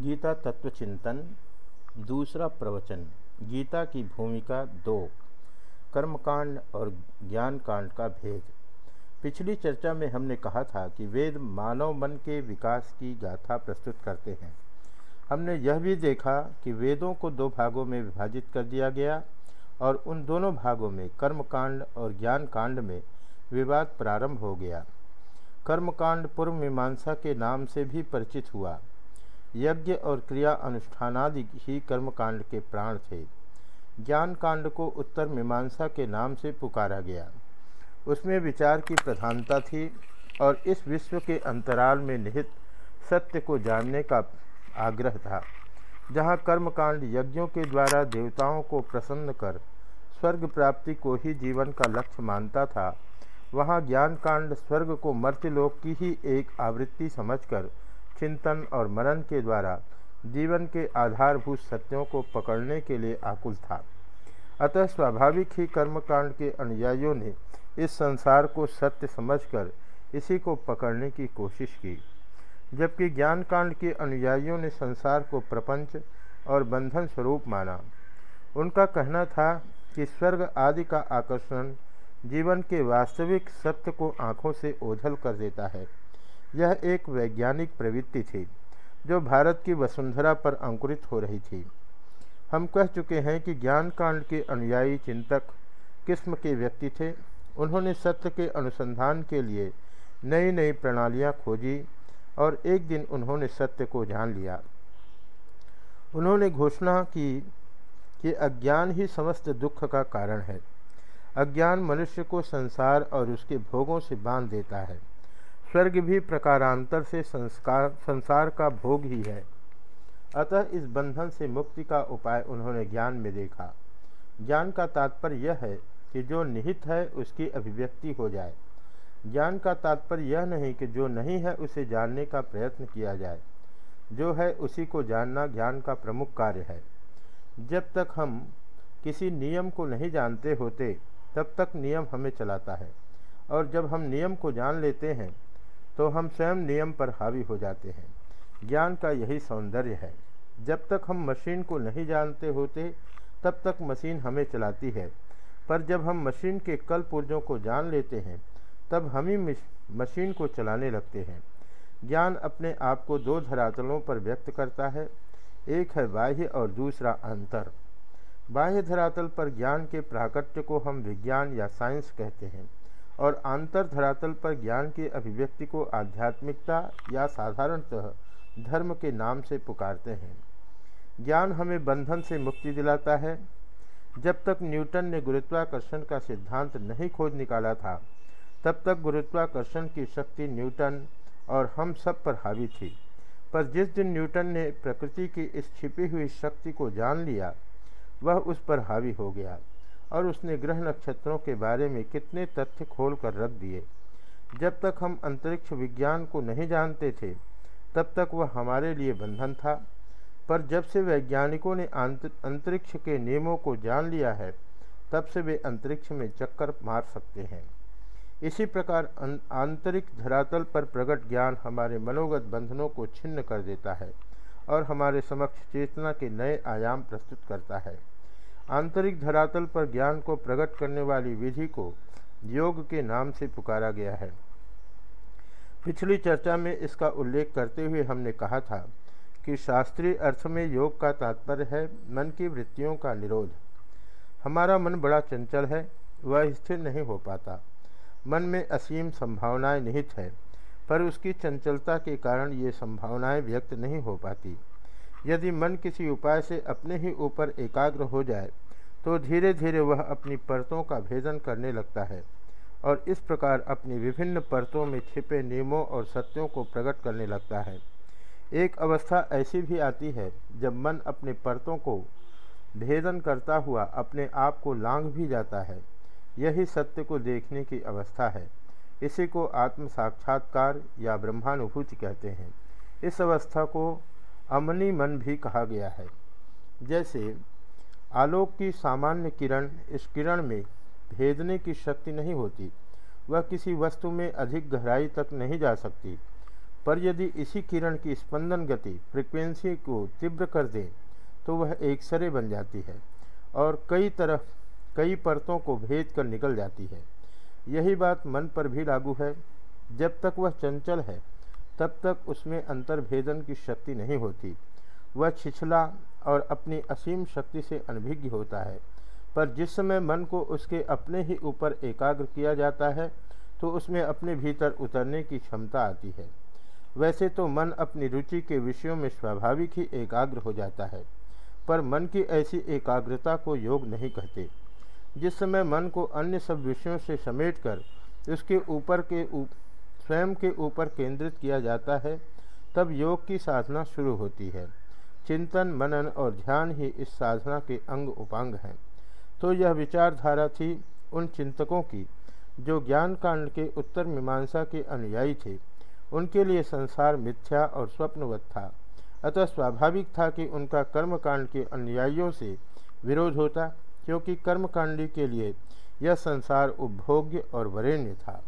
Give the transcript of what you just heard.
गीता तत्व चिंतन, दूसरा प्रवचन, गीता की भूमिका दो, कर्मकांड और ज्ञान कांड का भेद। पिछली चर्चा में हमने कहा था कि वेद मानव मन के विकास की गाथा प्रस्तुत करते हैं। हमने यह भी देखा कि वेदों को दो भागों में विभाजित कर दिया गया और उन दोनों भागों में कर्मकांड और ज्ञान कांड में विवाद प्रारंभ हो गया। कर्मकांड पूर्व मीमांसा के नाम से भी परिचित हुआ। यज्ञ और क्रिया अनुष्ठानादि ही कर्मकांड के प्राण थे। ज्ञान कांड को उत्तर मीमांसा के नाम से पुकारा गया। उसमें विचार की प्रधानता थी और इस विश्व के अंतराल में निहित सत्य को जानने का आग्रह था, जहाँ कर्मकांड यज्ञों के द्वारा देवताओं को प्रसन्न कर स्वर्ग प्राप्ति को ही जीवन का लक्ष्य मानता था, वहाँ ज्ञान कांड स्वर्ग को मर्त्यलोक की ही एक आवृत्ति समझकर चिंतन और मनन के द्वारा जीवन के आधारभूत सत्यों को पकड़ने के लिए आकुल था। अतः स्वाभाविक ही कर्मकांड के अनुयायियों ने इस संसार को सत्य समझकर इसी को पकड़ने की कोशिश की। जबकि ज्ञान कांड के अनुयायियों ने संसार को प्रपंच और बंधन स्वरूप माना। उनका कहना था कि स्वर्ग आदि का आकर्षण जीवन के वास्तविक सत्य को आँखों से ओझल कर देता है। यह एक वैज्ञानिक प्रवृत्ति थी, जो भारत की वसुंधरा पर अंकुरित हो रही थी। हम कह चुके हैं कि ज्ञान कांड के अनुयायी चिंतक किस्म के व्यक्ति थे। उन्होंने सत्य के अनुसंधान के लिए नई नई प्रणालियाँ खोजी और एक दिन उन्होंने सत्य को जान लिया। उन्होंने घोषणा की कि अज्ञान ही समस्त दुख का कारण है। अज्ञान मनुष्य को संसार और उसके भोगों से बाँध देता है। स्वर्ग भी प्रकारांतर से संस्कार, संसार का भोग ही है। अतः इस बंधन से मुक्ति का उपाय उन्होंने ज्ञान में देखा। ज्ञान का तात्पर्य यह है कि जो निहित है, उसकी अभिव्यक्ति हो जाए। ज्ञान का तात्पर्य यह नहीं कि जो नहीं है, उसे जानने का प्रयत्न किया जाए। जो है, उसी को जानना ज्ञान का प्रमुख कार्य है। जब तक हम किसी नियम को नहीं जानते होते, तब तक नियम हमें चलाता है। और जब हम नियम को जान लेते हैं तो हम स्वयं नियम पर हावी हो जाते हैं। ज्ञान का यही सौंदर्य है। जब तक हम मशीन को नहीं जानते होते, तब तक मशीन हमें चलाती है। पर जब हम मशीन के कल पुर्जों को जान लेते हैं, तब हम ही मशीन को चलाने लगते हैं। ज्ञान अपने आप को दो धरातलों पर व्यक्त करता है, एक है बाह्य और दूसरा अंतर। बाह्य धरातल पर ज्ञान के प्राकट्य को हम विज्ञान या साइंस कहते हैं। और आंतर धरातल पर ज्ञान की अभिव्यक्ति को आध्यात्मिकता या साधारणतः धर्म के नाम से पुकारते हैं। ज्ञान हमें बंधन से मुक्ति दिलाता है। जब तक न्यूटन ने गुरुत्वाकर्षण का सिद्धांत नहीं खोज निकाला था, तब तक गुरुत्वाकर्षण की शक्ति न्यूटन और हम सब पर हावी थी। पर जिस दिन न्यूटन ने प्रकृति की इस छिपी हुई शक्ति को जान लिया, वह उस पर हावी हो गया। और उसने ग्रह नक्षत्रों के बारे में कितने तथ्य खोल कर रख दिए। जब तक हम अंतरिक्ष विज्ञान को नहीं जानते थे, तब तक वह हमारे लिए बंधन था। पर जब से वैज्ञानिकों ने अंतरिक्ष के नियमों को जान लिया है, तब से वे अंतरिक्ष में चक्कर मार सकते हैं। इसी प्रकार आंतरिक धरातल पर प्रकट ज्ञान हमारे मनोगत बंधनों को छिन्न कर देता है और हमारे समक्ष चेतना के नए आयाम प्रस्तुत करता है। आंतरिक धरातल पर ज्ञान को प्रकट करने वाली विधि को योग के नाम से पुकारा गया है। पिछली चर्चा में इसका उल्लेख करते हुए हमने कहा था कि शास्त्रीय अर्थ में योग का तात्पर्य है मन की वृत्तियों का निरोध। हमारा मन बड़ा चंचल है, वह स्थिर नहीं हो पाता। मन में असीम संभावनाएँ निहित है, पर उसकी चंचलता के कारण ये संभावनाएँ व्यक्त नहीं हो पाती। यदि मन किसी उपाय से अपने ही ऊपर एकाग्र हो जाए तो धीरे धीरे वह अपनी परतों का भेदन करने लगता है और इस प्रकार अपनी विभिन्न परतों में छिपे नियमों और सत्यों को प्रकट करने लगता है। एक अवस्था ऐसी भी आती है, जब मन अपने परतों को भेदन करता हुआ अपने आप को लांघ भी जाता है। यही सत्य को देखने की अवस्था है। इसी को आत्म साक्षात्कार या ब्रह्मानुभूति कहते हैं। इस अवस्था को अमनी मन भी कहा गया है। जैसे, आलोक की सामान्य किरण इस किरण में भेदने की शक्ति नहीं होती, वह किसी वस्तु में अधिक गहराई तक नहीं जा सकती। पर यदि इसी किरण की स्पंदन गति फ्रिक्वेंसी को तीव्र कर दे तो वह एक सरे बन जाती है और कई तरफ़, कई परतों को भेद कर निकल जाती है। यही बात मन पर भी लागू है। जब तक वह चंचल है तब तक उसमें अंतर्भेदन की शक्ति नहीं होती। वह छिछला और अपनी असीम शक्ति से अनभिज्ञ होता है। पर जिस समय मन को उसके अपने ही ऊपर एकाग्र किया जाता है तो उसमें अपने भीतर उतरने की क्षमता आती है। वैसे तो मन अपनी रुचि के विषयों में स्वाभाविक ही एकाग्र हो जाता है पर मन की ऐसी एकाग्रता को योग नहीं कहते। जिस समय मन को अन्य सब विषयों से समेटकर उसके ऊपर के ऊप, स्वयं के ऊपर केंद्रित किया जाता है, तब योग की साधना शुरू होती है। चिंतन, मनन और ध्यान ही इस साधना के अंग उपांग हैं। तो यह विचारधारा थी उन चिंतकों की, जो ज्ञान कांड के उत्तर मीमांसा के अनुयायी थे। उनके लिए संसार मिथ्या और स्वप्नवत था। अतः स्वाभाविक था कि उनका कर्मकांड के अनुयायियों से विरोध होता, क्योंकि कर्मकांडी के लिए यह संसार उपभोग्य और वरेण्य था।